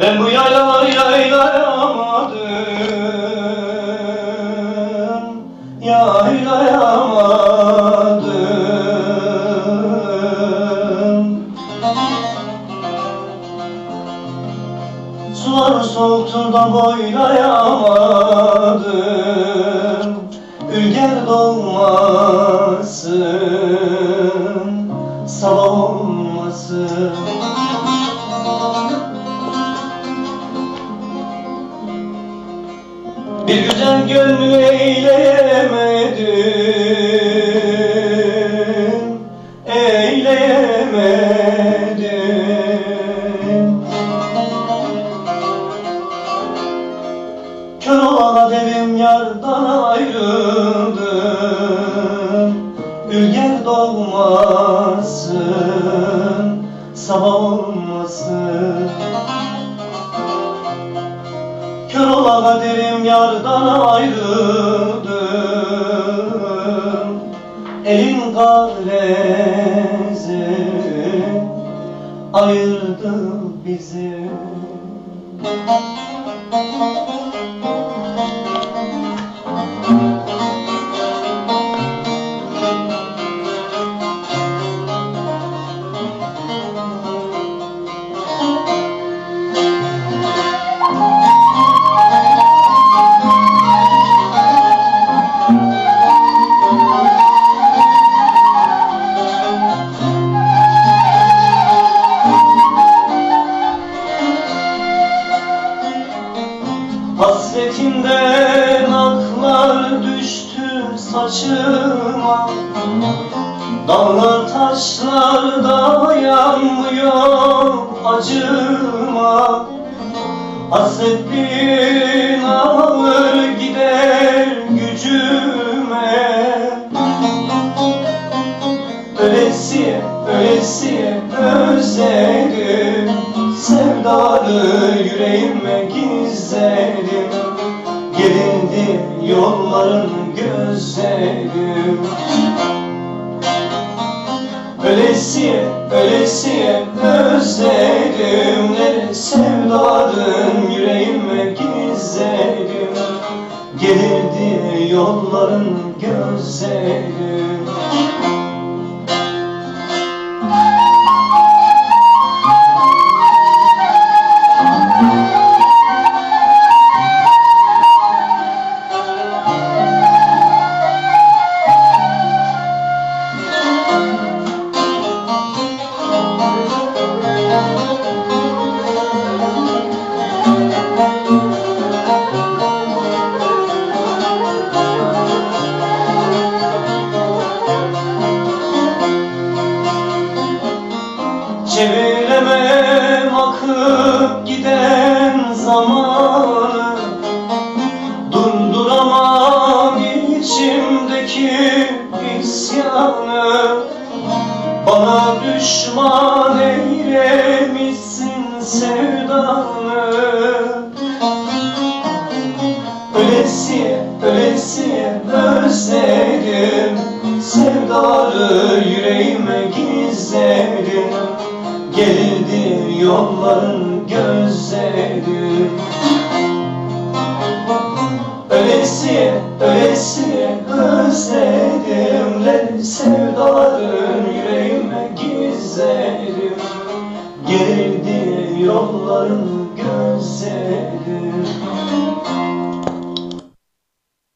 Ben bu yaylaları yaylayamadım. Yaylayamadım. Sular soğuktur da boylayamadım. Ülger doğmasın Bir güzel gönlü eyleyemedim Eyleyemedim. Kör olana devim yardan ayrıldım Ülger doğmasın Sabah olmasın Kör ola kaderim yardan ayrıldım. Elin kalezi ayırdı bizi Hasretinden aklar düştü saçıma. Dağlar taşlar dayanmıyor acıma. Hasret bin Ölesiye, ölesiye özledim. Sevdalı yüreğime gizledim. Gelindi yolların gözlerim. Ölesiye, ölesiye özledim. Ne sevdaların yüreğime gizledim. Gelirdi yolların gözlerim Çeviremem akıp giden zamanı Durduramam içimdeki isyanı. Bana düşman eylemişsin sevdanı. Ölesiye, ölesiye özledim. Sevdalı yüreğime gizledim Gelirdi yolların gözlerim Ölesiye, ölesiye özledim. Ne sevdaların yüreğime gizledim. Gelirdi yolların gözlerim